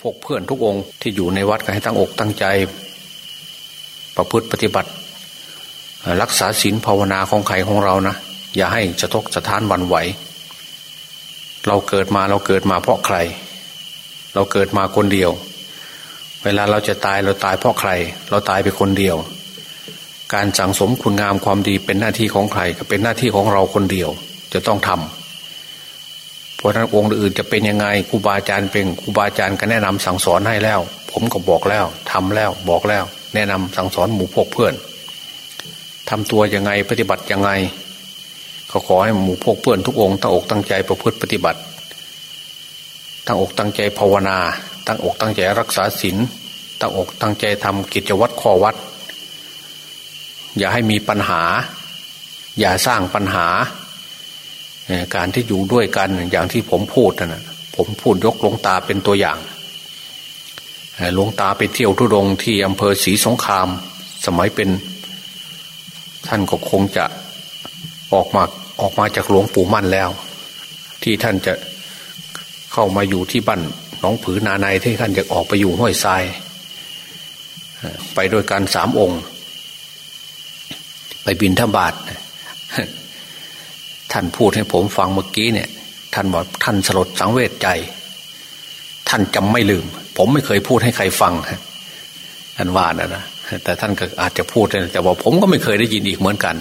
พวกเพื่อนทุกองค์ที่อยู่ในวัดก็ให้ตั้งอกตั้งใจ ประพฤติปฏิบัติ รักษาศีลภาวนาของใครของเรานะ อย่าให้สะทกสะท้านวันไหว เราเกิดมาเราเกิดมาเพราะใคร เราเกิดมาคนเดียว เวลาเราจะตายเราตายเพราะใคร เราตายไปคนเดียว การสั่งสมคุณงามความดีเป็นหน้าที่ของใครก็เป็นหน้าที่ของเราคนเดียว จะต้องทำ ราะนั้นองค์อื่นจะเป็นยังไงครูบาอาจารย์เป็นครูบาอาจารย์ก็แนะนำสั่งสอนให้แล้ว ผมก็บอกแล้วทำแล้วบอกแล้ว แนะนำสั่งสอนหมู่พวกเพื่อนทำตัวยังไงปฏิบัติยังไงเขาขอให้หมู่พวกเพื่อนทุกองค์ตั้งอกตั้งใจประพฤติปฏิบัติตั้งอกตั้งใจภาวนา ตั้งอกตั้งใจรักษาศีลตั้งอกตั้งใจทำกิจวัตรข้อวัด อย่าให้มีปัญหา อย่าสร้างปัญหา การที่อยู่ด้วยกันอย่างที่ผมพูดนะผมพูดยกหลวงตาเป็นตัวอย่างหลวงตาไปเที่ยวทุดงที่อำเภอศรีสงคราม สมัยเป็น ท่านก็คงจะออกมาออกมาจากหลวงปู่มั่นแล้ว ที่ท่านจะเข้ามาอยู่ที่บ้านหนองผือนาในที่ท่านจะออกไปอยู่ห้วยทราย ไปโดยการสามองค์ ไปบินทบาท ท่านพูดให้ผมฟังเมื่อกี้เนี่ย ท่านบอกท่านสลดสังเวชใจ ท่านจำไม่ลืม ผมไม่เคยพูดให้ใครฟังท่านว่านะนะแต่ท่านก็อาจจะพูดแต่ว่าผมก็ไม่เคยได้ยินอีกเหมือนกัน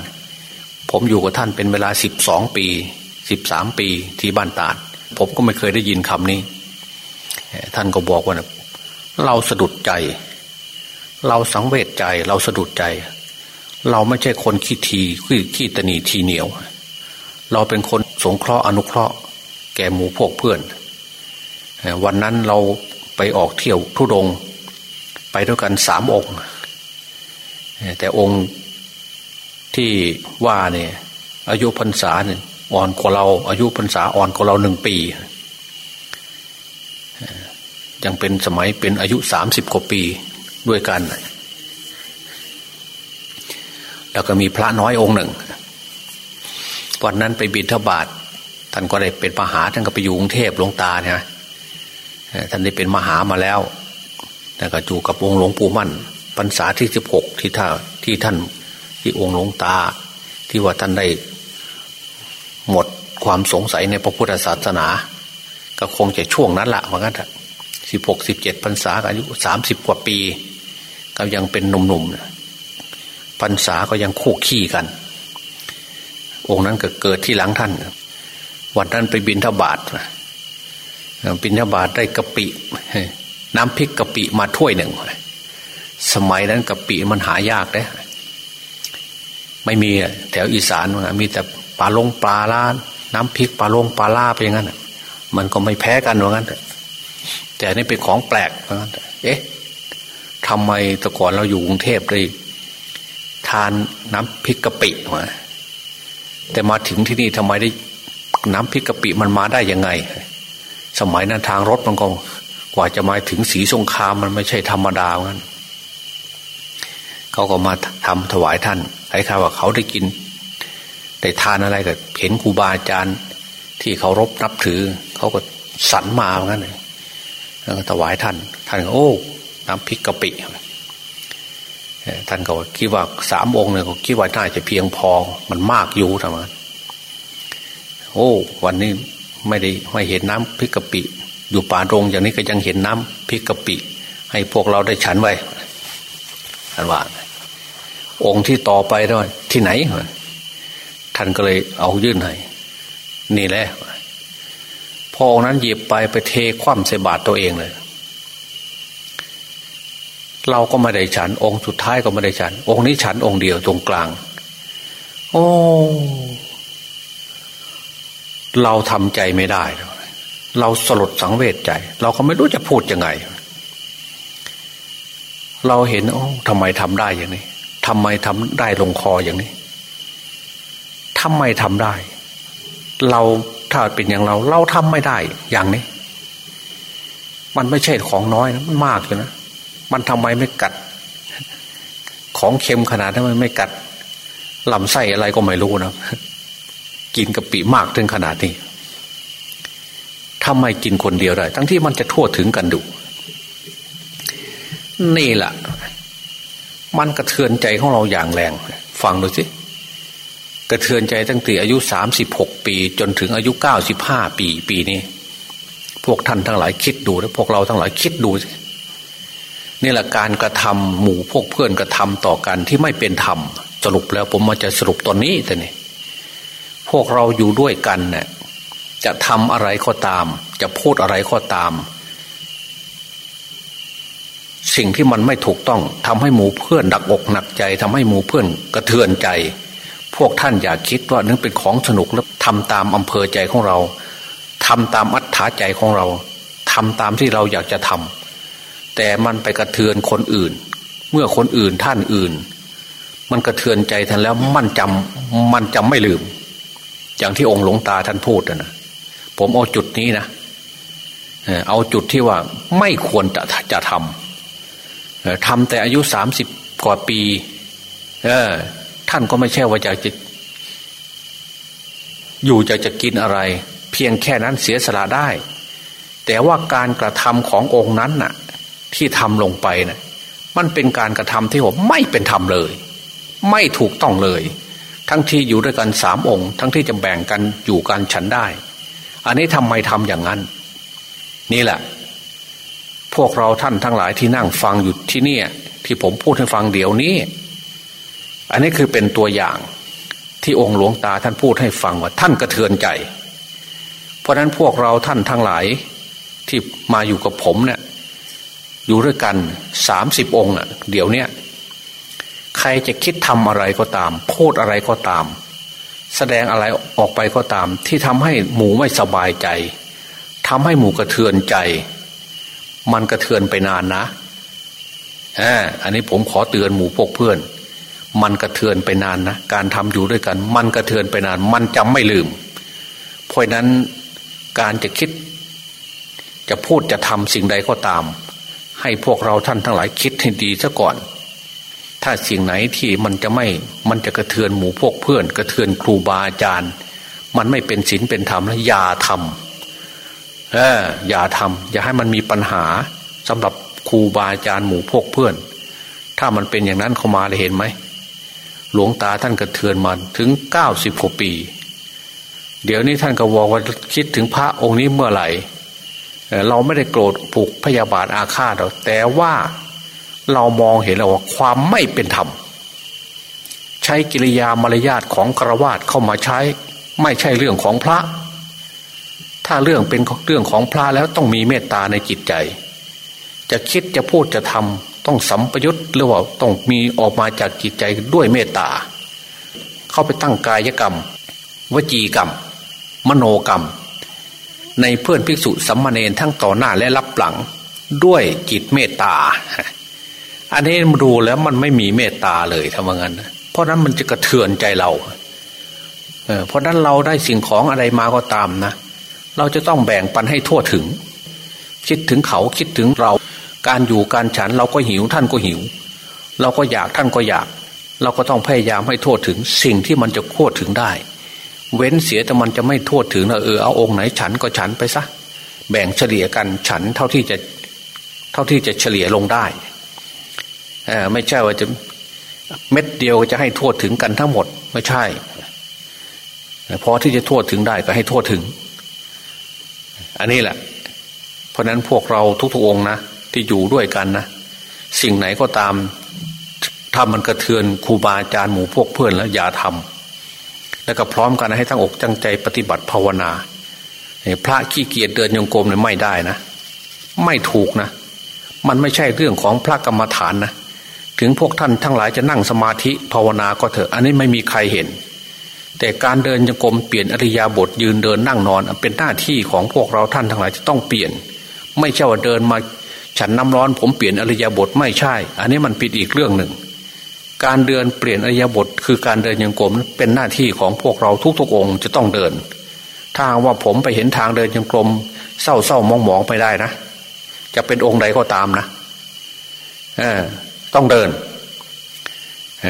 ผมอยู่กับท่านเป็นเวลาสิบสองปีสิบสามปีที่บ้านตาดผมก็ไม่เคยได้ยินคำนี้ ท่านก็บอกว่าเราสะดุดใจ เราสังเวชใจ เราสะดุดใจ เราไม่ใช่คนขี้ทีขี้ขี้ตนีทีเหนียว เราเป็นคนสงเคราะห์อนุเคราะห์ แก่หมู่พวกเพื่อน วันนั้นเราไปออกเที่ยวทุดง ไปด้วยกันสามองค์ แต่องค์ที่ว่าเนี่ยอายุพรรษาเนี่ยอ่อนกว่าเรา อายุพรรษาอ่อนกว่าเราหนึ่งปี ยังเป็นสมัยเป็นอายุสามสิบกว่าปีด้วยกัน แล้วก็มีพระน้อยองค์หนึ่ง วันนั้นไปบิณฑบาตท่านก็ได้เป็นมหาท่านก็ไปอยู่กรุงเทพหลวงตาเนี่ยท่านได้เป็นมหามาแล้วแต่ก็อยู่กับองค์หลวงปู่มั่นพรรษาที่สิบหกที่ท่าที่ท่านที่องค์หลวงตา ที่ว่าท่านได้หมดความสงสัยในพระพุทธศาสนา ก็คงจะช่วงนั้นละว่างั้นสิบหกสิบเจ็ดพรรษาอายุสามสิบกว่าปี ก็ยังเป็นหนุ่มๆพรรษาก็ยังคู่ขี้กัน องค์นั้นก็เกิดที่หลังท่าน วันนั้นไปบินทบาทบินทบาทได้กะปิ น้ำพริกกะปิมาถ้วยหนึ่ง สมัยนั้นกะปิมันหายากเลยไม่มีแถวอีสานมีแต่ปลาลงปลาล่าน้ำพริกปลาลงปลาล่าไปอย่างนั้นมันก็ไม่แพ้กันว่างั้นแต่นี่เป็นของแปลกว่างั้นเอ๊ะทำไมแต่ก่อนเราอยู่กรุงเทพเลยทานน้ำพริกกะปิมา แต่มาถึงที่นี่ทำไมได้น้ำพริกกะปิมันมาได้ยังไง สมัยนั้นทางรถมันก็กว่าจะมาถึงสีสงครามมันไม่ใช่ธรรมดางั้นเขาก็มาทำถวายท่านคล้ายๆว่าเขาได้กินได้ทานอะไรก็เห็นครูบาอาจารย์ที่เขารบนับถือ เขาก็สรรมาเหมือนกันเลยถวายท่าน ท่านโอ้ น้ำพริกกะปิ ท่านก็คิดว่าสามองค์เนี่ยเขาคิดว่าน่าจะเพียงพอมันมากอยู่ทำไมโอ้ วันนี้ไม่ได้ไม่เห็นน้ำพริกกะปิ อยู่ป่ารงอย่างนี้ก็ยังเห็นน้ำพริกกะปิ ให้พวกเราได้ฉันไว้ท่านว่า องค์ที่ต่อไปด้วยที่ไหนท่านก็เลยเอายื่นให้นี่แหละพอองค์นั้นหยิบไปไปเทคว่ำใส่บาตรตัวเองเลย เราก็ไม่ได้ฉัน องค์สุดท้ายก็ไม่ได้ฉัน องค์นี้ฉันองค์เดียวตรงกลาง โอ้เราทำใจไม่ได้ เราสลดสังเวชใจ เราก็ไม่รู้จะพูดยังไง เราเห็นโอ้ทำไมทำได้อย่างนี้ทำไมทำได้ลงคออย่างนี้ทำไมทำได้ เราถ้าเป็นอย่างเรา เราทำไม่ได้อย่างนี้ มันไม่ใช่ของน้อยนะมันมากอยู่นะ มันทำไมไม่กัด ของเค็มขนาดนั้นมันไม่กัดลำไส้อะไรก็ไม่รู้นะกินกะปิมากถึงขนาดนี้ทำไมกินคนเดียวได้ ทั้งที่มันจะทั่วถึงกันดู นี่แหละมันกระเทือนใจของเราอย่างแรง ฟังดูสิกระเทือนใจตั้งแต่อายุสามสิบหกปี จนถึงอายุเก้าสิบห้าปี ปีนี้ พวกท่านทั้งหลายคิดดูและพวกเราทั้งหลายคิดดูสิ นี่แหละการกระทำหมู่พวกเพื่อนกระทำต่อกันที่ไม่เป็นธรรมสรุปแล้วผมมาจะสรุปตอนนี้แต่นี่พวกเราอยู่ด้วยกันเนี่ยจะทำอะไรก็ตาม จะพูดอะไรก็ตาม สิ่งที่มันไม่ถูกต้องทำให้หมู่เพื่อนดักอกหนักใจทำให้หมู่เพื่อนกระเทือนใจ พวกท่านอย่าคิดว่านั่นเป็นของสนุกแล้วทำตามอำเภอใจของเราทำตามอัธยาใจของเราทำตามที่เราอยากจะทำ แต่มันไปกระเทือนคนอื่น เมื่อคนอื่นท่านอื่น มันกระเทือนใจท่านแล้วมันจำมันจำไม่ลืม อย่างที่องค์หลวงตาท่านพูดนะผมเอาจุดนี้นะเอาจุดที่ว่าไม่ควรจะจะทำทำแต่อายุสามสิบกว่าปี เออ ท่านก็ไม่ใช่ว่าจะจะ อยู่จะจะกินอะไร เพียงแค่นั้นเสียสละได้ แต่ว่าการกระทำขององค์นั้นน่ะ ที่ทำลงไปเน่ะมันเป็นการกระทำที่ผมไม่เป็นธรรมเลย ไม่ถูกต้องเลย ทั้งที่อยู่ด้วยกันสามองค์ ทั้งที่จะแบ่งกันอยู่กันฉันได้ อันนี้ทำไมทำอย่างนั้น นี่แหละ พวกเราท่านทั้งหลายที่นั่งฟังอยู่ที่นี่ที่ผมพูดให้ฟังเดี๋ยวนี้ อันนี้คือเป็นตัวอย่างที่องค์หลวงตาท่านพูดให้ฟังว่าท่านกระเทือนใจ เพราะนั้นพวกเราท่านทั้งหลายที่มาอยู่กับผมเนี่ย อยู่ด้วยกันสามสิบองค์อะ เดี๋ยวเนี้ยใครจะคิดทำอะไรก็ตาม พูดอะไรก็ตาม แสดงอะไรออกไปก็ตาม ที่ทำให้หมูไม่สบายใจทำให้หมูกระเทือนใจ มันกระเทือนไปนานนะอันนี้ผมขอเตือนหมูพวกเพื่อน มันกระเทือนไปนานนะการทำอยู่ด้วยกัน มันกระเทือนไปนาน มันจำไม่ลืม เพราะนั้นการจะคิด จะพูดจะทำสิ่งใดก็ตาม ให้พวกเราท่านทั้งหลายคิดให้ดีซะก่อน ถ้าสิ่งไหนที่มันจะไม่มันจะกระเทือนหมู่พวกเพื่อน กระเทือนครูบาอาจารย์ มันไม่เป็นศีลเป็นธรรมแล้วอย่าทำเอออย่าทำอย่าให้มันมีปัญหาสำหรับครูบาอาจารย์หมู่พวกเพื่อน ถ้ามันเป็นอย่างนั้นเข้ามาเลยเห็นไหมหลวงตาท่านกระเทือนมาถึงเก้าสิบกว่าปี เดี๋ยวนี้ท่านก็บอกว่าคิดถึงพระองค์นี้เมื่อไหร่ เราไม่ได้โกรธผูกพยาบาทอาฆาตหรอกแต่ว่าเรามองเห็นแล้วว่าความไม่เป็นธรรม ใช้กิริยามารยาทของกระวาดเข้ามาใช้ ไม่ใช่เรื่องของพระ ถ้าเรื่องเป็นเรื่องของพระแล้วต้องมีเมตตาในจิตใจ จะคิดจะพูดจะทำต้องสัมปยุตหรือว่าต้องมีออกมาจากจิตใจด้วยเมตตา เข้าไปตั้งกายกรรม วจีกรรม มโนกรรม ในเพื่อนภิกษุสัมมาเนนทั้งต่อหน้าและรับหลังด้วยจิตเมตตา อันนี้มาดูแล้วมันไม่มีเมตตาเลยทำว่างั้นเพราะนั้นมันจะกระเทือนใจเราเเพราะนั้นเราได้สิ่งของอะไรมาก็ตามนะ เราจะต้องแบ่งปันให้ทั่วถึง คิดถึงเขาคิดถึงเรา การอยู่การฉันเราก็หิวท่านก็หิว เราก็อยากท่านก็อยาก เราก็ต้องพยายามให้ทั่วถึงสิ่งที่มันจะทั่วถึงได้ เว้นเสียแต่มันจะไม่ทั่วถึงนะเออเอาองค์ไหนฉันก็ฉันไปซะแบ่งเฉลี่ยกันฉันเท่าที่จะเท่าที่จะเฉลี่ยลงได้ไม่ใช่ว่าจะเม็ดเดียวจะให้ทั่วถึงกันทั้งหมด ไม่ใช่พอที่จะทั่วถึงได้ก็ให้ทั่วถึง อันนี้แหละ เพราะนั้นพวกเราทุกๆองนะที่อยู่ด้วยกันนะสิ่งไหนก็ตามถ้ามันกระเทือนครูบาอาจารย์หมู่พวกเพื่อนแล้วอย่าทำ แล้วก็พร้อมกันให้ทั้งอกตั้งใจปฏิบัติภาวนาพระขี้เกียจเดินยงกรมเนี่ยไม่ได้นะ ไม่ถูกนะ มันไม่ใช่เรื่องของพระกรรมฐานนะถึงพวกท่านทั้งหลายจะนั่งสมาธิภาวนาก็เถอะ อันนี้ไม่มีใครเห็น แต่การเดินจงกรมเปลี่ยนอริยาบทยืนเดินนั่งนอน เป็นหน้าที่ของพวกเราท่านทั้งหลายจะต้องเปลี่ยน ไม่ใช่ว่าเดินมาฉันน้ำร้อนผมเปลี่ยนอริยาบทไม่ใช่ อันนี้มันผิดอีกเรื่องหนึ่ง การเดินเปลี่ยนอริยบท คือการเดินยังกรมเป็นหน้าที่ของพวกเราทุกๆองค์จะต้องเดิน ถ้าว่าผมไปเห็นทางเดินยังกรมเศร้าเศร้ามองมองไปได้นะ จะเป็นองค์ใดก็ตามนะเออต้องเดิน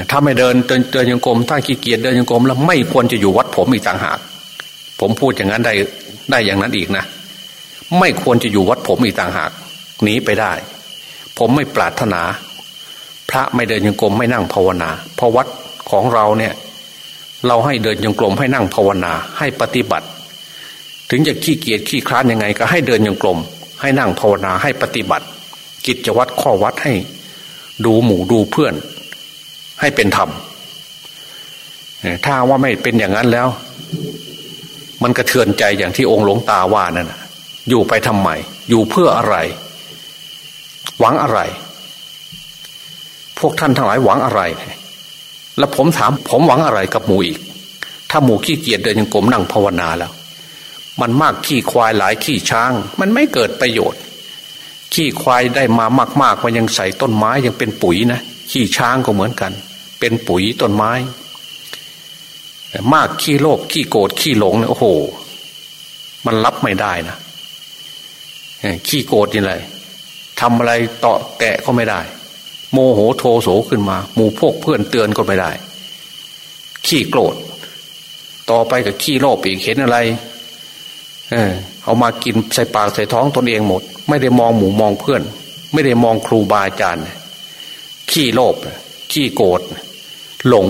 ถ้าไม่เดินเดินเดินยังกรมถ้าขี้เกียจเดินยังกรมแล้วไม่ควรจะอยู่วัดผมอีกต่างหาก ผมพูดอย่างนั้นได้ได้อย่างนั้นอีกนะ ไม่ควรจะอยู่วัดผมอีกต่างหากหนีไปได้ ผมไม่ปรารถนา พระไม่เดินยังกรมไม่นั่งภาวนาเพราะวัดของเราเนี่ย เราให้เดินยังกรมให้นั่งภาวนา ให้ปฏิบัติ ถึงจะขี้เกียจขี้คร้านยังไง ก็ให้เดินยังกรมให้นั่งภาวนาให้ปฏิบัติ กิจวัตรข้อวัดให้ ดูหมู่ดูเพื่อน ให้เป็นธรรมถ้าว่าไม่เป็นอย่างนั้นแล้ว มันกระเทือนใจอย่างที่องค์หลวงตาว่านั่นอยู่ไปทำไมอยู่เพื่ออะไร หวังอะไร พวกท่านทั้งหลายหวังอะไร แล้วผมถามผมหวังอะไรกับหมูอีก ถ้าหมูขี้เกียจเดินยังกลมนั่งภาวนาแล้ว มันมากขี้ควายหลายขี้ช้าง มันไม่เกิดประโยชน์ ขี้ควายได้มามากๆมันยังใส่ต้นไม้ยังเป็นปุ๋ยนะขี้ช้างก็เหมือนกัน เป็นปุ๋ยต้นไม้ มากขี้โลภขี้โกรธขี้หลงเนี่ยโอ้โห มันรับไม่ได้นะขี้โกรธนี่เลยทำอะไรต่อแกะก็ไม่ได้ โมโหโทโสขึ้นมา หมู่พวกเพื่อนเตือนก็ไม่ได้ ขี้โกรธ ต่อไปกับขี้โลภอีกเห็นอะไร เออเอามากินใส่ปากใส่ท้องตนเองหมด ไม่ได้มองหมู่มองเพื่อน ไม่ได้มองครูบาอาจารย์ขี้โลภขี้โกรธหลง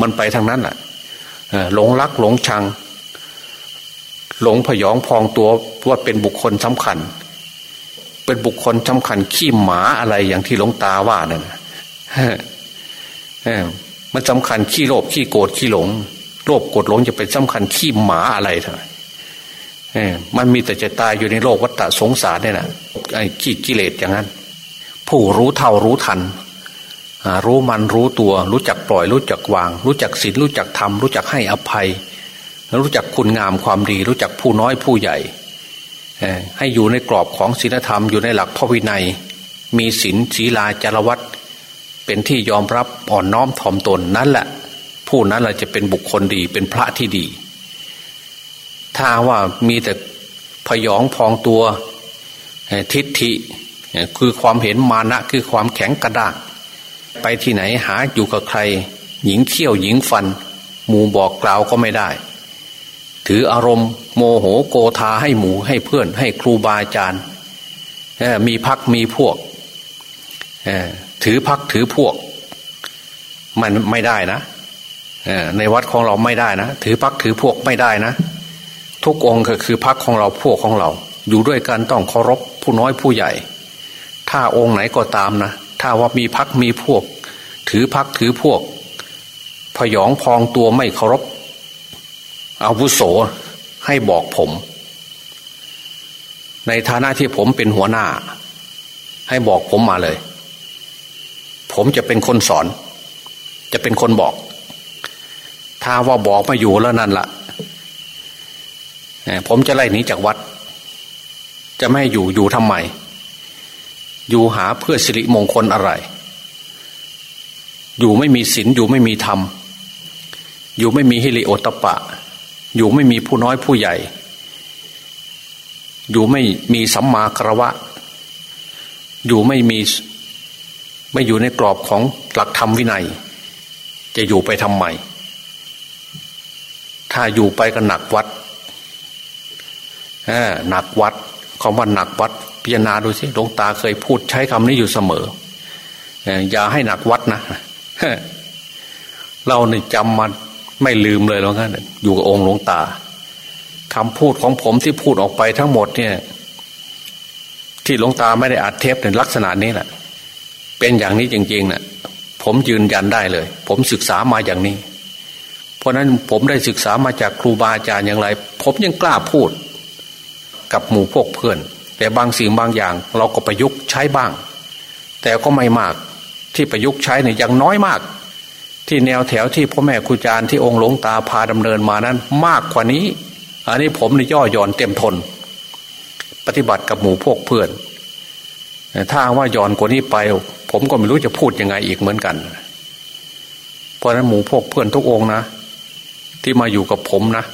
มันไปทางนั้นแหละหลงรักหลงชัง หลงพยองพองตัวว่าเป็นบุคคลสำคัญ เป็นบุคคลสำคัญขี้หมาอะไรอย่างที่หลวงตาว่านั่นมันสำคัญขี้โลภขี้โกรธขี้หลง โลภโกรธหลงจะเป็นสำคัญขี้หมาอะไรเถอะมันมีแต่จะตายอยู่ในโลกวัฏสงสารเนี่ยนะไอ้ขี้กิเลสอย่างนั้น ผู้รู้เท่ารู้ทันรู้มันรู้ตัว รู้จักปล่อย รู้จักวาง รู้จักศีลรู้จักธรรมรู้จักให้อภัย รู้จักคุณงามความดี รู้จักผู้น้อยผู้ใหญ่ ให้อยู่ในกรอบของศีลธรรมอยู่ในหลักพระวินัย มีศีลศีลาจารวัตเป็นที่ยอมรับอ่อนน้อมถ่อมตนนั่นแหละ ผู้นั้นแหละจะเป็นบุคคลดีเป็นพระที่ดี ถ้าว่ามีแต่พยองพองตัวทิฏฐิคือความเห็นมานะคือความแข็งกระด้างไปที่ไหนหาอยู่กับใคร หญิงเขี้ยวหญิงฟัน หมูบอกกล่าวก็ไม่ได้ ถืออารมณ์ โมโหโกธาให้หมูให้เพื่อน ให้ครูบาอาจารย์มีพักมีพวกถือพักถือพวก มันไม่ได้นะในวัดของเราไม่ได้นะ ถือพักถือพวกไม่ได้นะ ทุกองค์ก็คือพักของเราพวกของเรา อยู่ด้วยกันต้องเคารพผู้น้อยผู้ใหญ่ ถ้าองค์ไหนก็ตามนะ ถ้าว่ามีพักมีพวก ถือพักถือพวกพยองพองตัวไม่เคารพ อาวุโสให้บอกผม ในฐานะที่ผมเป็นหัวหน้า ให้บอกผมมาเลย ผมจะเป็นคนสอน จะเป็นคนบอก ถ้าว่าบอกมาอยู่แล้วนั่นละ่ะผมจะไล่หนีจากวัด จะไม่อยู่อยู่ทำไม อยู่หาเพื่อสิริมงคลอะไร อยู่ไม่มีศีลอยู่ไม่มีธรรม อยู่ไม่มีฮิริโอตปะ อยู่ไม่มีผู้น้อยผู้ใหญ่ อยู่ไม่มีสัมมาคารวะ อยู่ไม่มีไม่อยู่ในกรอบของหลักธรรมวินัย จะอยู่ไปทำไม ถ้าอยู่ไปก็หนักวัดหนักวัดคำว่าหนักวัด พิจารณาดูสิหลวงตาเคยพูดใช้คำนี้อยู่เสมออย่าให้หนักวัดนะ เราเนี่ยจำมา ไม่ลืมเลยแล้วกันอยู่กับองค์หลวงตาคำพูดของผมที่พูดออกไปทั้งหมดเนี่ย ที่หลวงตาไม่ได้อัดเทปในลักษณะนี้แหละเป็นอย่างนี้จริงๆนะ่ะ ผมยืนยันได้เลย ผมศึกษามาอย่างนี้ เพราะนั้นผมได้ศึกษามาจากครูบาอาจารย์อย่างไร ผมยังกล้าพูด กับหมู่พวกเพื่อน แต่บางสิ่งบางอย่าง เราก็ประยุกต์ใช้บ้าง แต่ก็ไม่มากที่ประยุกต์ใช้เนี่ยยังน้อยมาก ที่แนวแถวที่พ่อแม่ครูอาจารย์ที่องค์หลวงตาพาดำเนินมานั้น มากกว่านี้ อันนี้ผมในย่อหย่อนเต็มทน ปฏิบัติกับหมู่พวกเพื่อนถ้าว่าย่อนกว่านี้ไป ผมก็ไม่รู้จะพูดยังไงอีกเหมือนกัน เพราะนั้นหมู่พวกเพื่อนทุกองนะ ที่มาอยู่กับผมนะ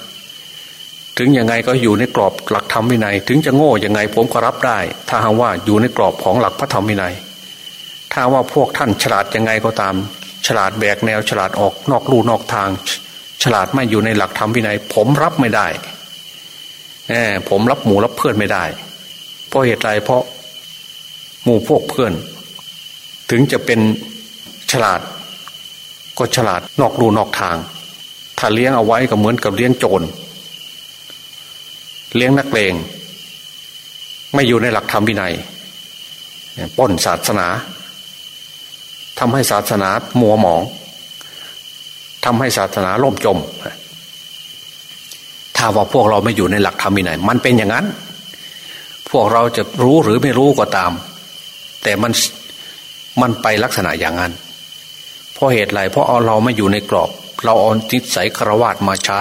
ถึงยังไงก็อยู่ในกรอบหลักธรรมวินัย ถึงจะโง่ยังไงผมก็รับได้ ถ้าหากว่าอยู่ในกรอบของหลักพระธรรมวินัย ถ้าว่าพวกท่านฉลาดยังไงก็ตาม ฉลาดแบกแนวฉลาดออกนอกลู่นอกทาง ฉลาดไม่อยู่ในหลักธรรมวินัย ผมรับไม่ได้ผมรับหมูรับเพื่อนไม่ได้ เพราะเหตุไรเพราะหมู่พวกเพื่อน ถึงจะเป็นฉลาด ก็ฉลาดนอกรูนอกทาง ถ้าเลี้ยงเอาไว้ก็เหมือนกับเลี้ยงโจร เลี้ยงนักเลง ไม่อยู่ในหลักธรรมวินัยป้นศาสนา ทำให้ศาสนามัวหมองทำให้ศาสนาล่มจม ถ้าว่าพวกเราไม่อยู่ในหลักธรรมวินัยมันเป็นอย่างนั้น พวกเราจะรู้หรือไม่รู้ก็ตาม แต่มันมันไปลักษณะอย่างนั้น เพราะเหตุไรเพราะเอาเราไม่อยู่ในกรอบ เราเอาจิตใสครวาตมาใช้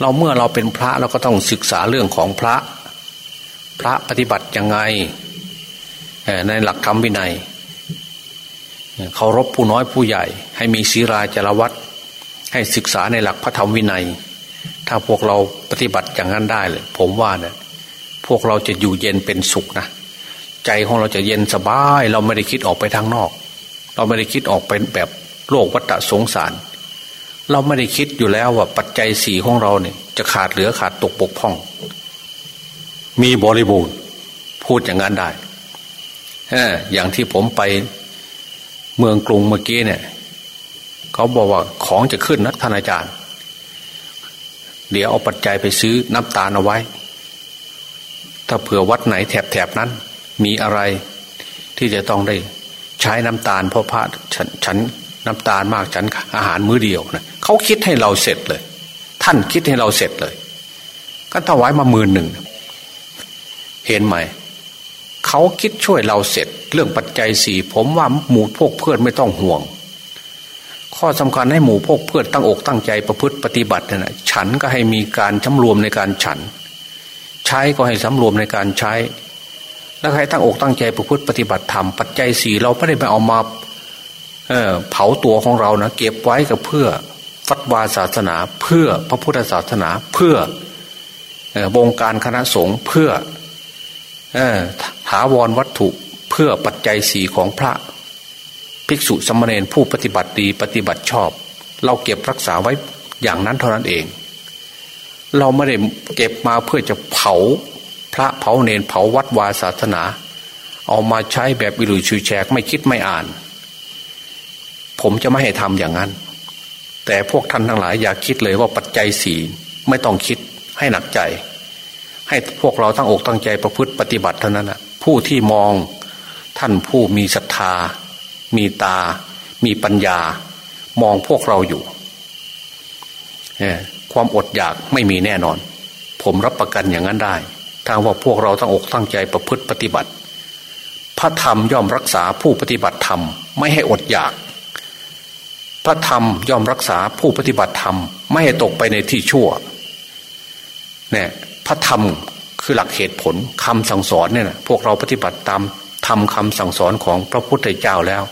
เราเมื่อเราเป็นพระเราก็ต้องศึกษาเรื่องของพระ พระปฏิบัติยังไงในหลักธรรมวินัย เคารพผู้น้อยผู้ใหญ่ ให้มีศีราจารวัตให้ศึกษาในหลักพระธรรมวินัย ถ้าพวกเราปฏิบัติอย่างนั้นได้เลยผมว่าเนี่ยพวกเราจะอยู่เย็นเป็นสุขนะใจของเราจะเย็นสบาย เราไม่ได้คิดออกไปทางนอก เราไม่ได้คิดออกเป็นแบบโลกวัฏสงสาร เราไม่ได้คิดอยู่แล้วว่าปัจจัยสี่ของเราเนี่ย จะขาดเหลือขาดตกปกพ่อง มีบริบูรณ์พูดอย่างนั้นได้อย่างที่ผมไป เมืองกรุงเมื่อกี้เนี่ย เขาบอกว่าของจะขึ้นนะท่านอาจารย์ เดี๋ยวเอาปัจจัยไปซื้อน้ำตาลเอาไว้ ถ้าเผื่อวัดไหนแถบๆนั้น มีอะไรที่จะต้องได้ใช้น้ำตาลเพราะพระฉันฉันน้ำตาลมากฉันอาหารมื้อเดียวนะเขาคิดให้เราเสร็จเลย ท่านคิดให้เราเสร็จเลยก็ถวายมาหมื่นหนึ่งเห็นไหม เขาคิดช่วยเราเสร็จ เรื่องปัจจัยสี่ผมว่าหมู่พวกเพื่อนไม่ต้องห่วง ข้อสำคัญให้หมู่พวกเพื่อนตั้งอกตั้งใจประพฤติปฏิบัตินะฉันก็ให้มีการสำรวมในการฉัน ใช้ก็ให้สำรวมในการใช้ แล้วใครตั้งอกตั้งใจประพฤติปฏิบัติธรรมปัจจัยสี่เราไม่ได้ไปเอามาเเผาตัวของเรานะเก็บไว้กับเพื่อฟัดวาศาสนา เพื่อพระพุทธศาสนาเพื่อวงการคณะสงฆ์เพื่อ ถาวรวัตถุเพื่อปัจจัยสีของพระ ภิกษุสมณเณรผู้ปฏิบัติดีปฏิบัติชอบ เราเก็บรักษาไว้อย่างนั้นเท่านั้นเอง เราไม่ได้เก็บมาเพื่อจะเผาพระเผาเนนเผาวัดวาศาสนา เอามาใช้แบบวิลุยชูแชกไม่คิดไม่อ่าน ผมจะไม่ให้ทำอย่างนั้น แต่พวกท่านทั้งหลายอย่าคิดเลยว่าปัจจัยสีไม่ต้องคิดให้หนักใจ ให้พวกเราตั้งอกตั้งใจประพฤติปฏิบัติเท่านั้นนะ ผู้ที่มองท่านผู้มีศรัทธา มีตา มีปัญญา มองพวกเราอยู่ ความอดอยากไม่มีแน่นอน ผมรับประกันอย่างนั้นได้ทางว่าพวกเราตั้งอกตั้งใจประพฤติปฏิบัติ พระธรรมย่อมรักษาผู้ปฏิบัติธรรม ไม่ให้อดอยาก พระธรรมย่อมรักษาผู้ปฏิบัติธรรม ไม่ให้ตกไปในที่ชั่วเนี่ยพระธรรม คือหลักเหตุผลคำสั่งสอนเนี่ยนะพวกเราปฏิบัติตามทำคำสั่งสอนของพระพุทธเจ้าแล้ว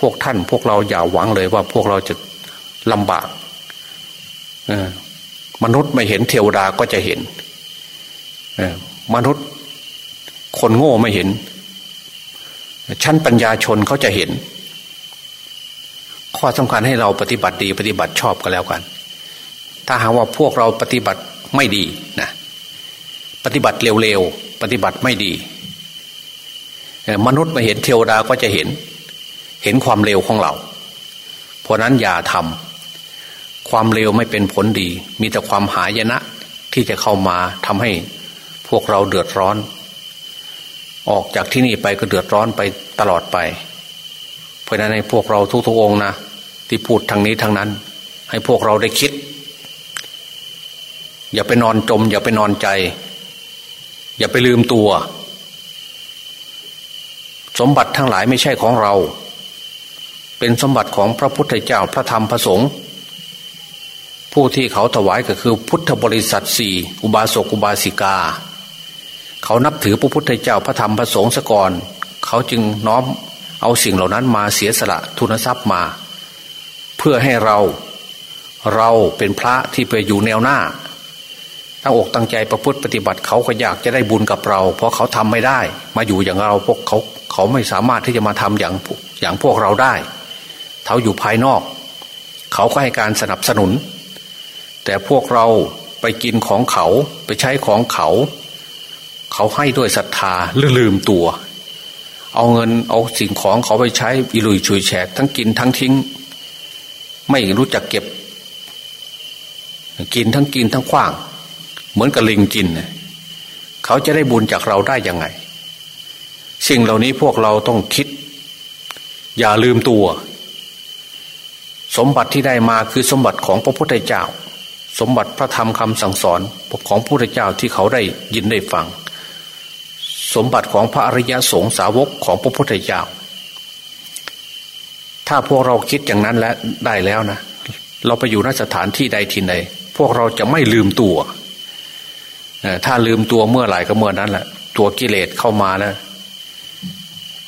พวกท่านพวกเราอย่าหวังเลยว่าพวกเราจะลำบากมนุษย์ไม่เห็นเทวดาก็จะเห็นมนุษย์คนโง่ไม่เห็น ชั้นปัญญาชนเขาจะเห็น ข้อสำคัญให้เราปฏิบัติดีปฏิบัติชอบก็แล้วกัน ถ้าหากว่าพวกเราปฏิบัติไม่ดีนะ ปฏิบัติเร็วๆ ปฏิบัติไม่ดี มนุษย์มาเห็นเทวดาก็จะเห็น เห็นความเร็วของเรา เพราะนั้นอย่าทำความเร็วไม่เป็นผลดี มีแต่ความหายนะที่จะเข้ามาทำให้พวกเราเดือดร้อน ออกจากที่นี่ไปก็เดือดร้อนไปตลอดไป เพราะนั้นในพวกเราทุกๆองนะที่พูดทางนี้ทางนั้น ให้พวกเราได้คิด อย่าไปนอนจม อย่าไปนอนใจ อย่าไปลืมตัว สมบัติทั้งหลายไม่ใช่ของเรา เป็นสมบัติของพระพุทธเจ้าพระธรรมพระสงฆ์ผู้ที่เขาถวายก็คือพุทธบริษัทสี่อุบาสกอุบาสิกา เขานับถือพระพุทธเจ้าพระธรรมพระสงฆ์สก่อน เขาจึงน้อมเอาสิ่งเหล่านั้นมาเสียสละทุนทรัพย์มา เพื่อให้เราเราเป็นพระที่ไปอยู่แนวหน้า ตั้งอกตั้งใจประพฤติปฏิบัติเขาก็อยากจะได้บุญกับเรา เพราะเขาทำไม่ได้ มาอยู่อย่างเราพวกเขาเขาไม่สามารถที่จะมาทำอย่างอย่างพวกเราได้เขาอยู่ภายนอก เขาก็ให้การสนับสนุน แต่พวกเราไปกินของเขาไปใช้ของเขา เขาให้ด้วยศรัทธาลืมตัว เอาเงินเอาสิ่งของเขาไปใช้อิลุยชุยแฉกทั้งกินทั้งทิ้ง ไม่รู้จักเก็บ กินทั้งกินทั้งขว้าง เหมือนกับลิงกิน เขาจะได้บุญจากเราได้ยังไง สิ่งเหล่านี้พวกเราต้องคิด อย่าลืมตัว สมบัติที่ได้มาคือสมบัติของพระพุทธเจ้า สมบัติพระธรรมคำสั่งสอนของพระพุทธเจ้าที่เขาได้ยินได้ฟัง สมบัติของพระอริยสงสาวกของพระพุทธเจ้า ถ้าพวกเราคิดอย่างนั้นแล้วได้แล้วนะ เราไปอยู่นสถานที่ใดที่ใดพวกเราจะไม่ลืมตัว ถ้าลืมตัวเมื่อไหร่ก็เมื่อนั้นแหละตัวกิเลสเข้ามาแล้ว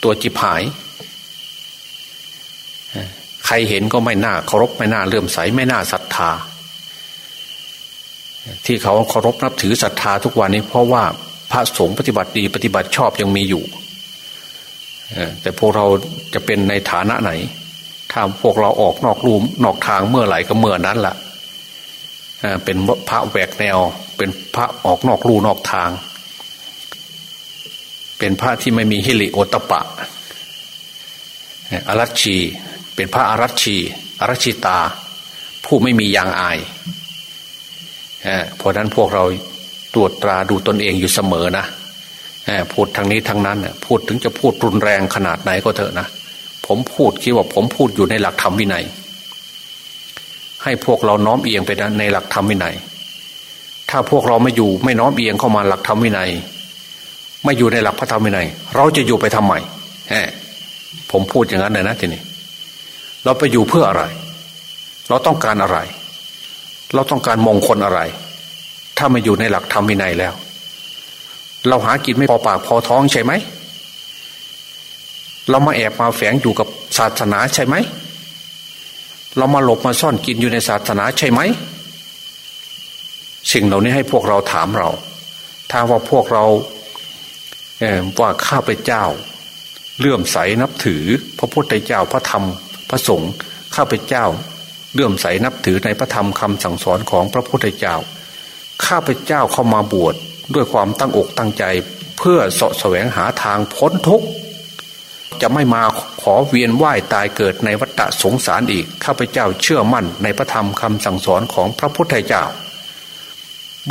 ตัวจิบหาย ใครเห็นก็ไม่น่าเคารพไม่น่าเลื่อมใสไม่น่าศรัทธา ที่เขาเคารพนับถือศรัทธาทุกวันนี้ เพราะว่าพระสงฆ์ปฏิบัติดีปฏิบัติชอบยังมีอยู่แต่พวกเราจะเป็นในฐานะไหน ถ้าพวกเราออกนอกรูมนอกทางเมื่อไหร่ก็เมื่อนั้นละ่ะ เป็นพระแหวกแนว เป็นพระออกนอกรูนอกทาง เป็นพระที่ไม่มีฮิริโอตปะอารัชชี เป็นพระอารัชชีอารัชชิตา ผู้ไม่มียางอายเพราะนั้นพวกเราตรวจตราดูตนเองอยู่เสมอนะพูดทางนี้ทางนั้นพูดถึงจะพูดรุนแรงขนาดไหนก็เถอะนะผมพูดคิดว่าผมพูดอยู่ในหลักธรรมวินัย ให้พวกเราน้อมเอียงไปในหลักธรรมวินัย ถ้าพวกเราไม่อยู่ไม่น้อมเอียงเข้ามาหลักธรรมวินัย ไม่อยู่ในหลักพระธรรมวินัย เราจะอยู่ไปทำไมผมพูดอย่างนั้นเลยนะทีนี้เราไปอยู่เพื่ออะไร เราต้องการอะไร เราต้องการมงคลอะไร ถ้ามาอยู่ในหลักธรรมวินัยแล้ว เราหากินไม่พอปากพอท้องใช่ไหม เรามาแอบมาแฝงอยู่กับศาสนาใช่ไหม เรามาหลบมาซ่อนกินอยู่ในศาสนาใช่ไหม สิ่งเหล่านี้ให้พวกเราถามเรา ถ้าว่าพวกเราว่าข้าพเจ้า เลื่อมใสนับถือ พระพุทธเจ้าพระธรรมพระสงฆ์ข้าพเจ้า เลื่อมใสนับถือในพระธรรมคำสั่งสอนของพระพุทธเจ้า ข้าพเจ้าเข้ามาบวชดด้วยความตั้งอกตั้งใจ เพื่อสะแสวงหาทางพ้นทุกข์ จะไม่มาขอเวียนว่ายตายเกิดในวัฏสงสารอีก ข้าพเจ้าเชื่อมั่นในพระธรรมคำสั่งสอนของพระพุทธเจ้า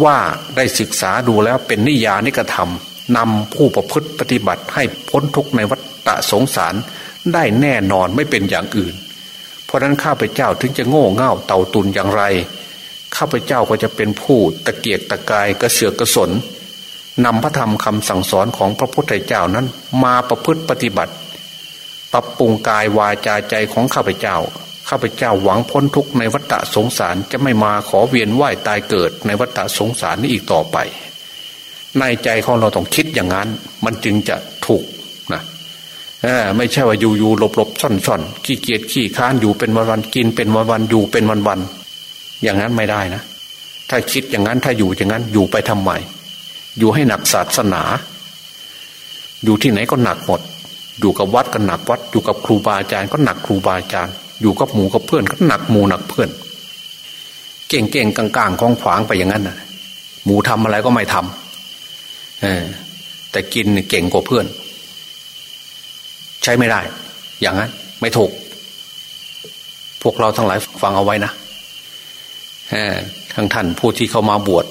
ว่าได้ศึกษาดูแล้วเป็นนิยานิกระทำนำผู้ประพฤติปฏิบัติให้พ้นทุกในวัฏสงสารได้แน่นอนไม่เป็นอย่างอื่น เพราะนั้นข้าพเจ้าถึงจะโง่เง่าเต่าตุนอย่างไร ข้าพเจ้าก็จะเป็นผู้ตะเกียกตะกายกระเสือกกระสนนำพระธรรมคำสั่งสอนของพระพุทธเจ้านั้น มาประพฤติปฏิบัติ ปรับปรุงกายวาจาใจของข้าพเจ้า ข้าพเจ้าหวังพ้นทุกข์ในวัฏสงสารจะไม่มาขอเวียนว่ายตายเกิดในวัฏสงสารนี้อีกต่อไป ในใจของเราต้องคิดอย่างนั้น มันจึงจะถูกนะไม่ใช่ว่าอยู่อยู่หลบหลบซ่อนซ่อนขี้เกียจขี้ค้านอยู่เป็นวันวันกินเป็นวันวันอยู่เป็นวันวันอย่างนั้นไม่ได้นะ ถ้าคิดอย่างนั้นถ้าอยู่อย่างนั้นอยู่ไปทำไมอยู่ให้หนักศาสนา อยู่ที่ไหนก็หนักหมด อยู่กับวัดก็หนักวัด อยู่กับครูบาอาจารย์ก็หนักครูบาอาจารย์ อยู่กับหมู่กับเพื่อนก็หนักหมู่หนักเพื่อน เก่งเก่งกลางๆของขวางไปอย่างนั้นนะหมูทำอะไรก็ไม่ทำเออแต่กินเก่งกว่าเพื่อน ใช้ไม่ได้ อย่างนั้น ไม่ถูก พวกเราทั้งหลายฟังเอาไว้นะทั้งท่านผู้ที่เข้ามาบวช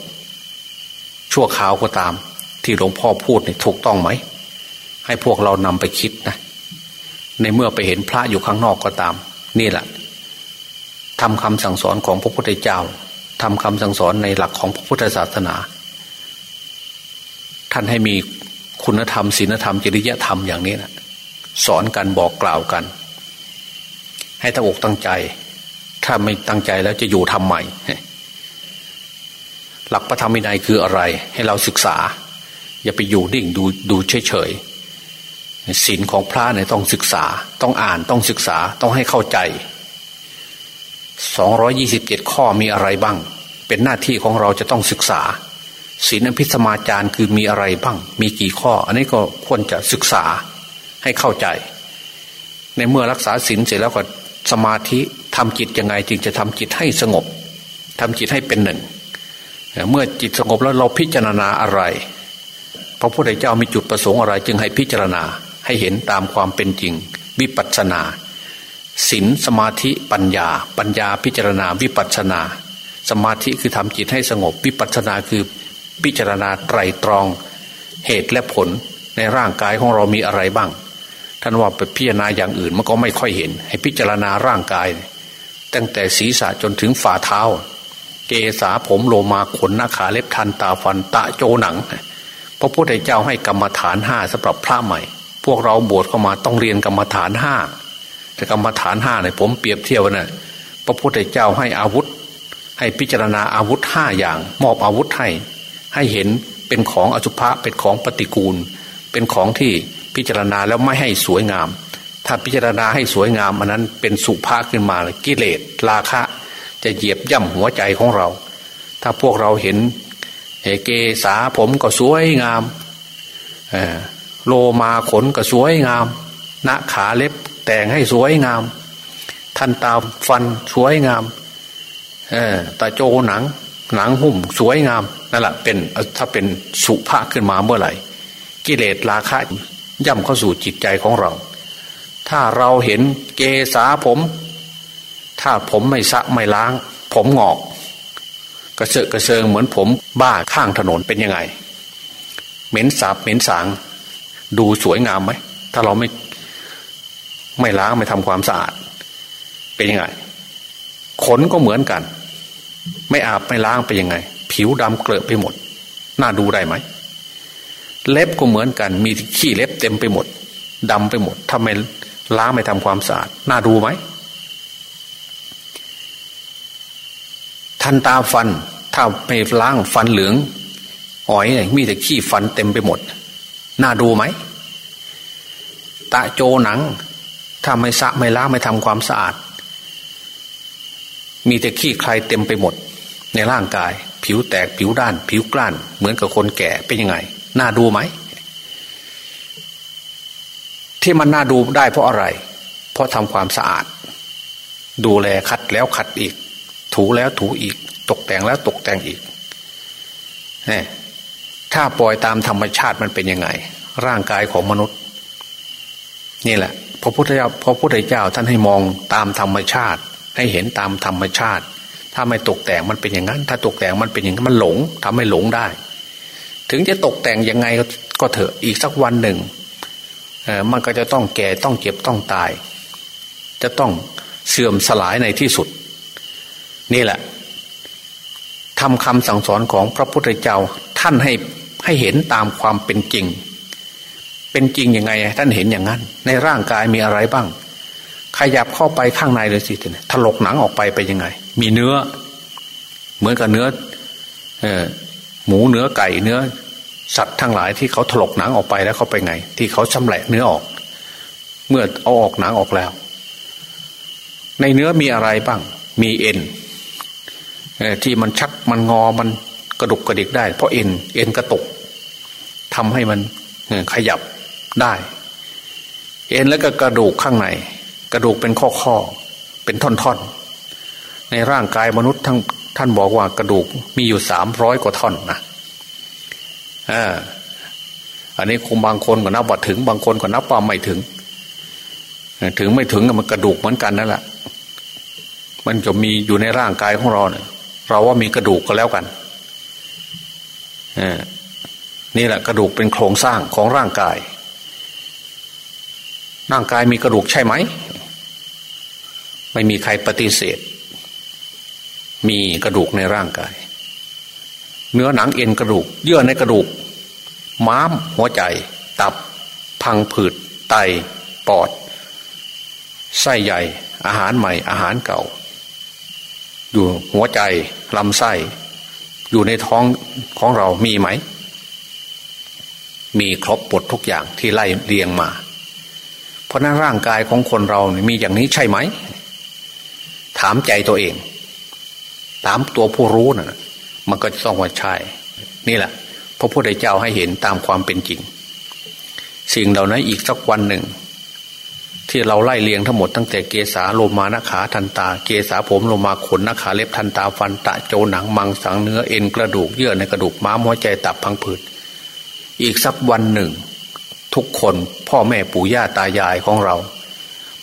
ชั่วคราวก็ตาม ที่หลวงพ่อพูดนี่ถูกต้องไหม ให้พวกเรานำไปคิดนะ ในเมื่อไปเห็นพระอยู่ข้างนอกก็ตาม นี่แหละทำคำสั่งสอนของพระพุทธเจ้าทำคำสั่งสอนในหลักของพระพุทธศาสนา ท่านให้มีคุณธรรมศีลธรรมจริยธรรมอย่างนี้นะสอนกันบอกกล่าวกัน ให้ตั้งอกตั้งใจ ถ้าไม่ตั้งใจแล้วจะอยู่ทำใหม่หลักพระธรรมวินัยคืออะไร ให้เราศึกษา อย่าไปอยู่นิ่งดูดูเฉยเฉย ศีลของพระเนี่ยต้องศึกษา ต้องอ่านต้องศึกษาต้องให้เข้าใจสองร้อยี่สิบเจ็ดข้อมีอะไรบ้าง เป็นหน้าที่ของเราจะต้องศึกษาศีลอภิสมาจารคือมีอะไรบ้าง มีกี่ข้อ อันนี้ก็ควรจะศึกษาให้เข้าใจ ในเมื่อรักษาศีลเสร็จแล้วก็สมาธิทำจิตยังไงจึงจะทำจิตให้สงบทำจิตให้เป็นหนึ่ง เมื่อจิตสงบแล้วเราพิจารณาอะไร พระพุทธเจ้ามีจุดประสงค์อะไร จึงให้พิจารณา ให้เห็นตามความเป็นจริง วิปัสสนาศีลสมาธิปัญญา ปัญญาพิจารณาวิปัสสนา สมาธิคือทำจิตให้สงบ วิปัสสนาคือพิจารณาไตรตรอง เหตุและผลในร่างกายของเรามีอะไรบ้าง ท่านว่าไปพิจารณาอย่างอื่นมันก็ไม่ค่อยเห็น ให้พิจารณาร่างกาย ตั้งแต่ศีรษะจนถึงฝ่าเท้า เกษาผมโลมาขนหน้าขาเล็บทันตาฟันตะโจหนัง พระพุทธเจ้าให้กรรมฐานห้าสำหรับพระใหม่ พวกเราบวชเข้ามาต้องเรียนกรรมฐานห้าแต่กรรมฐานห้าเนี่ยผมเปรียบเทียบนะพระพุทธเจ้าให้อาวุธ ให้พิจารณาอาวุธห้าอย่าง มอบอาวุธให้ ให้เห็นเป็นของอสุภะเป็นของปฏิกูล เป็นของที่พิจารณาแล้วไม่ให้สวยงาม ถ้าพิจารณาให้สวยงามอันนั้นเป็นสุภาขึ้นมากิเลสราคะ จะเหยียบย่ำหัวใจของเรา ถ้าพวกเราเห็นเกษาผมก็สวยงาม โลมาขนก็สวยงามน้าขาเล็บแต่งให้สวยงาม ทันตาฟันสวยงาม เออตาโจหนัง หนังหุ้มสวยงามนั่นแหละเป็นถ้าเป็นสุภาขึ้นมาเมื่อไหร่ กิเลสราคะย่ำเข้าสู่จิตใจของเรา ถ้าเราเห็นเกษาผม ถ้าผมไม่สะไม่ล้าง ผมงอก กระเซาะกระเซิงเหมือนผมบ้าข้างถนนเป็นยังไง เหม็นสาบเหม็นสาง ดูสวยงามไหม ถ้าเราไม่ไม่ล้างไม่ทำความสะอาด เป็นยังไง ขนก็เหมือนกัน ไม่อาบไม่ล้างไปยังไง ผิวดำเกลือไปหมด น่าดูได้ไหม เล็บก็เหมือนกัน มีขี้เล็บเต็มไปหมดดำไปหมดทำไมล้างไม่ทำความสะอาด น่าดูไหม ทันตาฟัน ถ้าไม่ล้างฟันเหลืองอ๋อยมีแต่ขี้ฟันเต็มไปหมด น่าดูไหมตาโจหนัง ถ้าไม่สะไม่ล้างไม่ทำความสะอาด มีแต่ขี้ใครเต็มไปหมด ในร่างกาย ผิวแตกผิวด้าน ผิวกล้าน เหมือนกับคนแก่เป็นยังไง น่าดูไหม ที่มันน่าดูได้เพราะอะไร เพราะทำความสะอาด ดูแลคัดแล้วขัดอีก ถูแล้วถูอีก ตกแต่งแล้วตกแต่งอีก ถ้าปล่อยตามธรรมชาติมันเป็นยังไง ร่างกายของมนุษย์ นี่แหละพระพุทธเจ้าพระพุทธเจ้าท่านให้มองตามธรรมชาติ ให้เห็นตามธรรมชาติ ถ้าไม่ตกแต่งมันเป็นอย่างนั้น ถ้าตกแต่งมันเป็นอย่างนั้นมันหลงทำให้หลงได้ ถึงจะตกแต่งยังไงก็เถอะอีกสักวันหนึ่งมันก็จะต้องแก่ต้องเจ็บต้องตาย จะต้องเสื่อมสลายในที่สุด นี่แหละทำคำสั่งสอนของพระพุทธเจ้าท่านให้ ให้เห็นตามความเป็นจริง เป็นจริงยังไง ท่านเห็นอย่างนั้น ในร่างกายมีอะไรบ้าง ขยับเข้าไปข้างในเลยสิถลกหนังออกไปไปยังไง มีเนื้อ เหมือนกับเนื้อเออหมูเนื้อไก่เนื้อ สัตว์ทั้งหลายที่เขาถลกหนังออกไปแล้วเขาไปไง ที่เขาชำแหละเนื้อออก เมื่อเอาออกหนังออกแล้ว ในเนื้อมีอะไรบ้าง มีเอ็นที่มันชักมันงอมันกระดุกกระดิกได้ เพราะเอ็นเอ็นกระตุก ทำให้มันขยับได้ เอ็นแล้วก็กระดูกข้างใน กระดูกเป็นข้อข้อเป็นท่อนๆ ในร่างกายมนุษย์ทั้งท่านบอกว่ากระดูกมีอยู่สามร้อยกว่าท่อนนะอ่าอันนี้คงบางคนก็นับว่าถึง บางคนก็นับว่าไม่ถึง ถึงไม่ถึงมันกระดูกเหมือนกันนั่นแหละมันจะมีอยู่ในร่างกายของเราเนี่ยเราว่ามีกระดูกก็แล้วกัน นี่แหละกระดูกเป็นโครงสร้างของร่างกาย ร่างกายมีกระดูกใช่ไหม ไม่มีใครปฏิเสธ มีกระดูกในร่างกาย เนื้อหนังเอ็นกระดูก เยื่อในกระดูก ม้ามหัวใจ ตับ พังผืด ไต ปอด ไส้ใหญ่ อาหารใหม่ อาหารเก่า อยู่หัวใจลำไส้ อยู่ในท้องของเรามีไหม มีครบหมดทุกอย่างที่ไล่เรียงมา เพราะนั้นร่างกายของคนเรามีอย่างนี้ใช่ไหม ถามใจตัวเอง ถามตัวผู้รู้นะ่ะ มันก็ต้องว่าใช่ นี่แหละพระพุทธเจ้าให้เห็นตามความเป็นจริง สิ่งเหล่านั้นอีกสักวันหนึ่ง ที่เราไล่เลียงทั้งหมดตั้งแต่เกษาโลมานาขาทันตา เกษาผมโลมาขนนาขาเล็บทันตาฟันตะโจหนังมังสังเนื้อเอ็นกระดูกเยื่อในกระดูกม้ามหัวใจตับพังผืด อีกสักวันหนึ่ง ทุกคนพ่อแม่ปู่ย่าตายายของเรา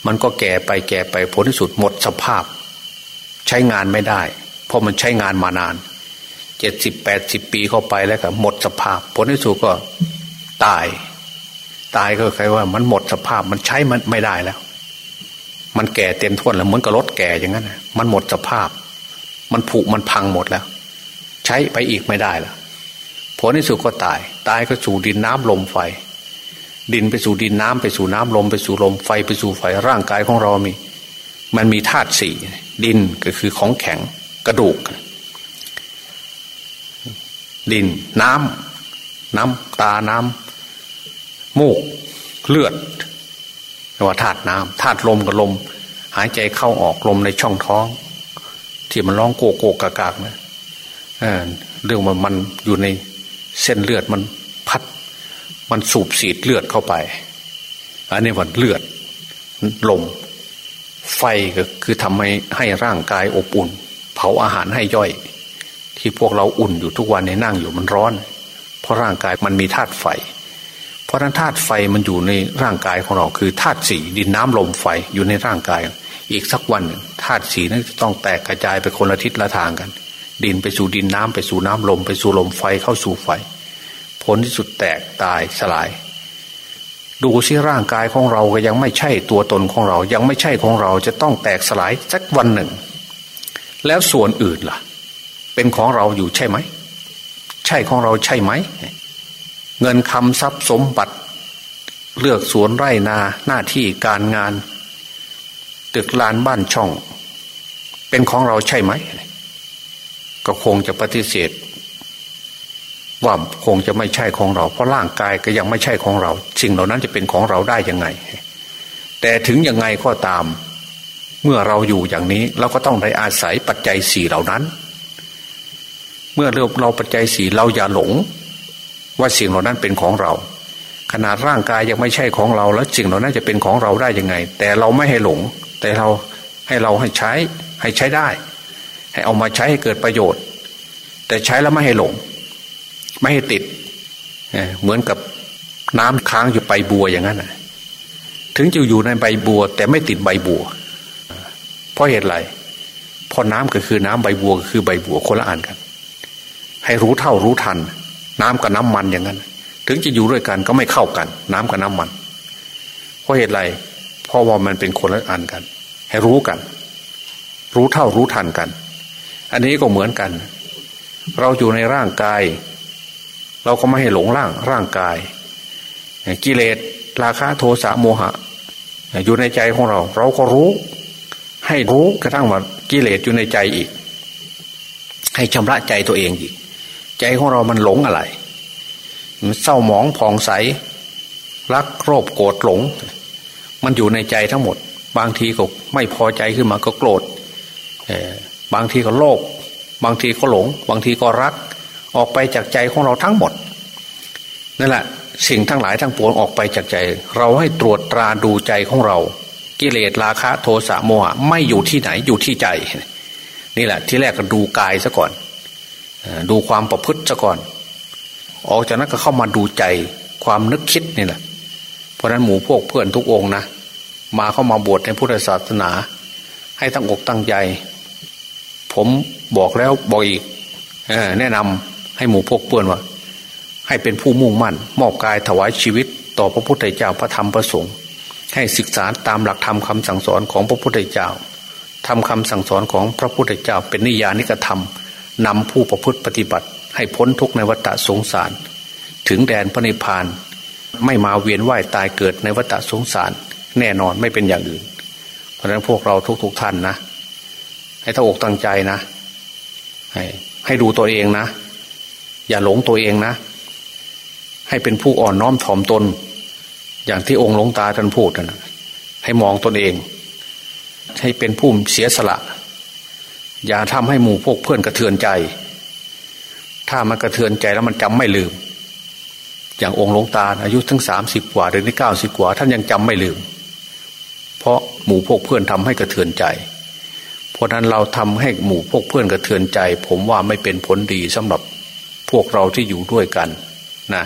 มันก็แก่ไปแก่ไปผลที่สุดหมดสภาพ ใช้งานไม่ได้ เพราะมันใช้งานมานานเจ็ดสิบแปดสิบปีเข้าไปแล้วก็หมดสภาพ ผลที่สุดก็ตาย ตายก็คือว่า มันหมดสภาพมันใช้มันไม่ได้แล้ว มันแก่เต็มทวนแล้วเหมือนกับรถแก่อย่างนั้นมันหมดสภาพ มันผุมันพังหมดแล้ว ใช้ไปอีกไม่ได้แล้ว ผลที่สุดก็ตาย ตายก็สู่ดินน้ำลมไฟ ดินไปสู่ดินน้ำไปสู่น้ำลม ไปสู่ลมไฟไปสู่ไฟร่างกายของเรามี มันมีธาตุสี่ดินก็คือของแข็งกระดูก ดินน้ำน้ำตาน้ำมูกเลือดเรียกว่าธาตุน้ำธาตุลมกับลม หายใจเข้าออกลมในช่องท้อง ที่มันร้องโกโกกากากนะเรื่องมันมันอยู่ใน เส้นเลือดมันพัด มันสูบสีดเลือดเข้าไป อันนี้วันเลือดลม ไฟก็คือทำให้ให้ร่างกายอบอุ่น เผาอาหารให้ย่อย ที่พวกเราอุ่นอยู่ทุกวันในนั่งอยู่มันร้อน เพราะร่างกายมันมีธาตุไฟ เพราะนั้นธาตุไฟมันอยู่ในร่างกายของเราคือธาตุสีดินน้ำลมไฟอยู่ในร่างกาย อีกสักวันธาตุสีนั้นจะต้องแตกกระจายไปคนละทิศละทางกัน ดินไปสู่ดินน้ำไปสู่น้ำลม ไปสู่ลมไฟเข้าสู่ไฟ ผลที่สุดแตกตายสลาย ดูสิร่างกายของเราก็ยังไม่ใช่ตัวตนของเรา ยังไม่ใช่ของเราจะต้องแตกสลายสักวันหนึ่ง แล้วส่วนอื่นล่ะ เป็นของเราอยู่ใช่ไหม ใช่ของเราใช่ไหม เงินคำทรัพย์สมบัติ เลือกสวนไร่นาหน้าที่การงาน ตึกลานบ้านช่อง เป็นของเราใช่ไหม ก็คงจะปฏิเสธ ว่าคงจะไม่ใช่ของเรา เพราะร่างกายก็ยังไม่ใช่ของเรา สิ่งเหล่านั้นจะเป็นของเราได้ยังไง แต่ถึงยังไงก็ตาม เมื่อเราอยู่อย่างนี้เราก็ต้องได้อาศัยปัจจัยสี่เหล่านั้น เมื่อเราเราปัจจัยสี่เราอย่าหลง ว่าสิ่งเหล่านั้นเป็นของเรา ขนาดร่างกายยังไม่ใช่ของเรา แล้วสิ่งเหล่านั้นจะเป็นของเราได้ยังไง แต่เราไม่ให้หลง แต่เราให้เราให้ใช้ให้ใช้ได้ ให้เอามาใช้ให้เกิดประโยชน์ แต่ใช้แล้วไม่ให้หลง ไม่ให้ติดเหมือนกับน้ำค้างอยู่ใบบัวอย่างนั้นถึงจะอยู่ในใบบัว แต่ไม่ติดใบบัว เพราะเหตุไรเพราะน้ำก็คือน้ำใบบัวก็คือใบบัวคนละอันกัน ให้รู้เท่ารู้ทัน น้ำกับน้ำมันอย่างนั้น ถึงจะอยู่ด้วยกันก็ไม่เข้ากัน น้ำกับน้ำมัน เพราะเหตุไรเพราะว่ามันเป็นคนละอันกัน ให้รู้กัน รู้เท่ารู้ทันกัน อันนี้ก็เหมือนกัน เราอยู่ในร่างกาย เราก็ไม่ให้หลงร่างร่างกาย กิเลสราคะโทสะโมหะ อยู่ในใจของเรา เราก็รู้ ให้รู้กระทั่งว่ากิเลสอยู่ในใจอีก ให้ชำระใจตัวเองอีก ใจของเรามันหลงอะไร มันเศร้าหมองผ่องใส รักโรบโกรธหลง มันอยู่ในใจทั้งหมด บางทีก็ไม่พอใจขึ้นมาก็โกรธ บางทีก็โลภบางทีก็หลง บางทีก็รัก ออกไปจากใจของเราทั้งหมดนั่นแหละสิ่งทั้งหลายทั้งปวงออกไปจากใจ เราให้ตรวจตราดูใจของเรา กิเลสราคะโทสะโมหะไม่อยู่ที่ไหนอยู่ที่ใจ นี่แหละ ที่แรกก็ดูกายซะก่อนดูความประพฤติซะก่อน ออกจากนั้นก็เข้ามาดูใจความนึกคิดนี่แหละ เพราะนั้นหมู่พวกเพื่อนทุกองนะมาเข้ามาบวชในพุทธศาสนา ให้ตั้งอกตั้งใจ ผมบอกแล้วบอกอีกแนะนำให้หมู่พวกเพื่อนว่า ให้เป็นผู้มุ่งมั่น มอบกายถวายชีวิต ต่อพระพุทธเจ้าพระธรรมพระสงฆ์ให้ศึกษาตามหลักธรรมคาสั่งสอนของพระพุทธเจ้าทำคำสั่งสอนของพระพุทธเจ้า เป็นนิยานิกธรรมนำผู้ประพฤติปฏิบัติ ให้พ้นทุกในวัฏสงสาร ถึงแดนพระนิพพาน ไม่มาเวียนว่ายตายเกิดในวัฏสงสาร แน่นอนไม่เป็นอย่างอื่น เพราะฉะนั้นพวกเราทุกๆทท่านนะ ให้ตั้งอกตั้งใจนะ ให้ให้ดูตัวเองนะ อย่าหลงตัวเองนะ ให้เป็นผู้อ่อนน้อมถ่อมตน อย่างที่องค์หลวงตาท่านพูดนะให้มองตนเอง ให้เป็นผู้เสียสละ อย่าทำให้หมู่พวกเพื่อนกระเทือนใจ ถ้ามันกระเทือนใจแล้วมันจำไม่ลืม อย่างองค์หลวงตาอายุทั้งสามสิบกว่าหรือเก้าสิบกว่า ท่านยังจำไม่ลืม เพราะหมู่พวกเพื่อนทำให้กระเทือนใจ ราะนั้นเราทำให้หมู่พวกเพื่อนกระเทือนใจ ผมว่าไม่เป็นผลดีสำหรับพวกเราที่อยู่ด้วยกันนะ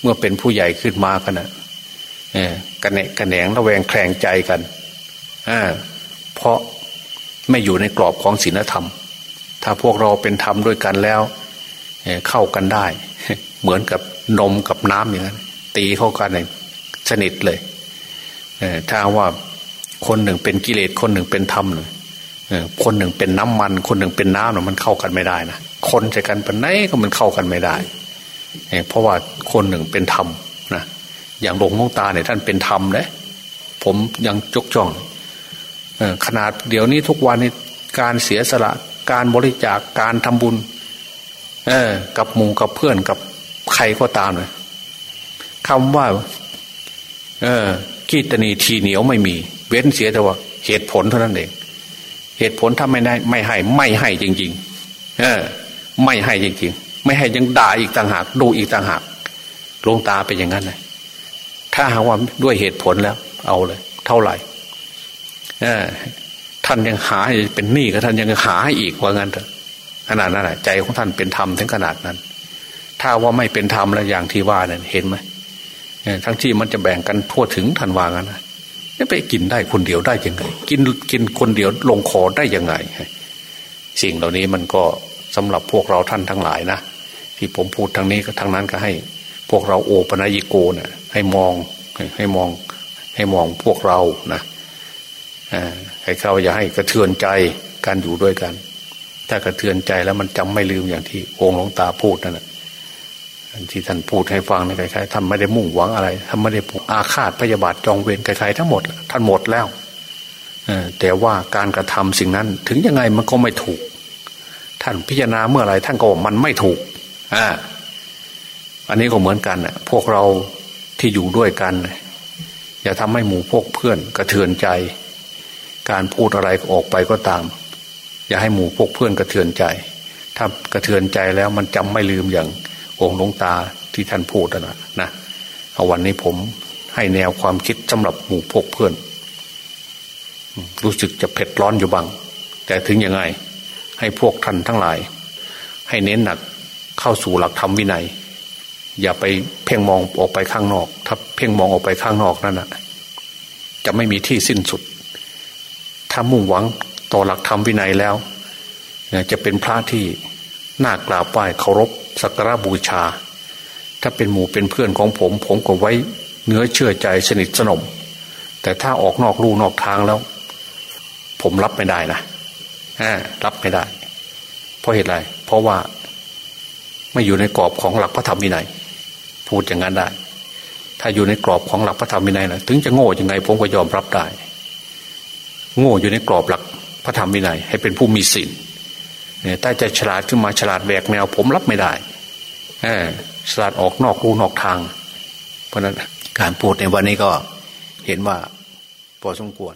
เมื่อเป็นผู้ใหญ่ขึ้นมากันนะกันแหนกันแหนงระแวงแคลงใจกันเพราะไม่อยู่ในกรอบของศีลธรรม ถ้าพวกเราเป็นธรรมด้วยกันแล้วเข้ากันได้ เหมือนกับนมกับน้ำอย่างนั้นตีเข้ากันเลยสนิทเลยถ้าว่าคนหนึ่งเป็นกิเลสคนหนึ่งเป็นธรรมเลย คนหนึ่งเป็นน้ำมัน คนหนึ่งเป็นน้ำมันเข้ากันไม่ได้นะคนจะกันเป็นไหนก็มันเข้ากันไม่ได้เพราะว่าคนหนึ่งเป็นธรรมนะอย่างหลวงพ่อตาเนี่ยท่านเป็นธรรมเลยผมยังจกจ้องขนาดเดี๋ยวนี้ทุกวันนี้การเสียสละการบริจาคการทำบุญ เออ กับหมู่กับเพื่อนกับใครก็ตามเลยคำว่า เออกีตนีทีเหนียวไม่มี เว้นเสียแต่ว่าเหตุผลเท่านั้นเอง เหตุผลถ้าไม่ได้ไม่ให้ ไม่ให้จริง ๆ เออ ไม่ให้จริง ๆ ไม่ให้ยังด่าอีกต่างหาก ดูอีกต่างหากลงตาเป็นอย่างนั้นเลยถ้าหากว่าด้วยเหตุผลแล้ว เอาเลย เท่าไหร่ท่านยังหาเป็นหนี้ก็ท่านยังหาให้อีกว่างั้นเถอะขนาดนั้นแหะใจของท่านเป็นธรรมถึงขนาดนั้น ถ้าว่าไม่เป็นธรรมแล้วอย่างที่ว่าเนี่ยเห็นไหมทั้งที่มันจะแบ่งกันทั่วถึงทันวางันนะ ไปกินได้คนเดียวได้ยังไง กินกินคนเดียวลงคอได้ยังไง สิ่งเหล่านี้มันก็สำหรับพวกเราท่านทั้งหลายนะที่ผมพูดทางนี้ก็ทางนั้นก็ให้ พวกเราโอปนัญิโกเนะ่ยให้มองให้มองให้มองพวกเรานะให้เขาอย่าให้กระเทือนใจการอยู่ด้วยกัน ถ้ากระเทือนใจแล้วมันจำไม่ลืมอย่างที่องค์หลวงตาพูดนั่นแหละ ที่ท่านพูดให้ฟังในใครๆท่านไม่ได้มุ่งหวังอะไรท่านไม่ได้อาฆาตพยาบาทจองเวรใครๆทั้งหมด ท่านหมดแล้วแต่ว่าการกระทำสิ่งนั้น ถึงยังไงมันก็ไม่ถูก ท่านพิจารณาเมื่อไรท่านก็มันไม่ถูกอ่าอันนี้ก็เหมือนกันพวกเราที่อยู่ด้วยกัน อย่าทำให้หมู่พวกเพื่อนกระเทือนใจ การพูดอะไรออกไปก็ตาม อย่าให้หมู่พวกเพื่อนกระเทือนใจ ถ้ากระเทือนใจแล้วมันจำไม่ลืมอย่าง องค์หลวงตาที่ท่านพูดนะนะเอาวันนี้ผมให้แนวความคิดสำหรับหมู่พวกเพื่อน รู้สึกจะเผ็ดร้อนอยู่บ้าง แต่ถึงยังไง ให้พวกท่านทั้งหลาย ให้เน้นหนักเข้าสู่หลักธรรมวินัย อย่าไปเพ่งมองออกไปข้างนอก ถ้าเพ่งมองออกไปข้างนอกนั่นนะจะไม่มีที่สิ้นสุด ถ้ามุ่งหวังต่อหลักธรรมวินัยแล้วจะเป็นพระที่น่ากราบไหว้เคารพ สักการะบูชา ถ้าเป็นหมู่เป็นเพื่อนของผม ผมก็ไว้เนื้อเชื่อใจสนิทสนม แต่ถ้าออกนอกลู่นอกทางแล้ว ผมรับไม่ได้นะรับไม่ได้ เพราะเหตุไร เพราะว่าไม่อยู่ในกรอบของหลักพระธรรมวินัย พูดอย่างนั้นได้ ถ้าอยู่ในกรอบของหลักพระธรรมวินัยนะถึงจะโง่ยังไง ผมก็ยอมรับได้ โง่อยู่ในกรอบหลักพระธรรมวินัยให้เป็นผู้มีศีล ถ้าจะฉลาดขึ้นมาฉลาดแหวกแนวผมรับไม่ได้ฉลาดออกนอกรูนอกทาง เพราะนั้นการพูดในวันนี้ก็เห็นว่าพอสมควร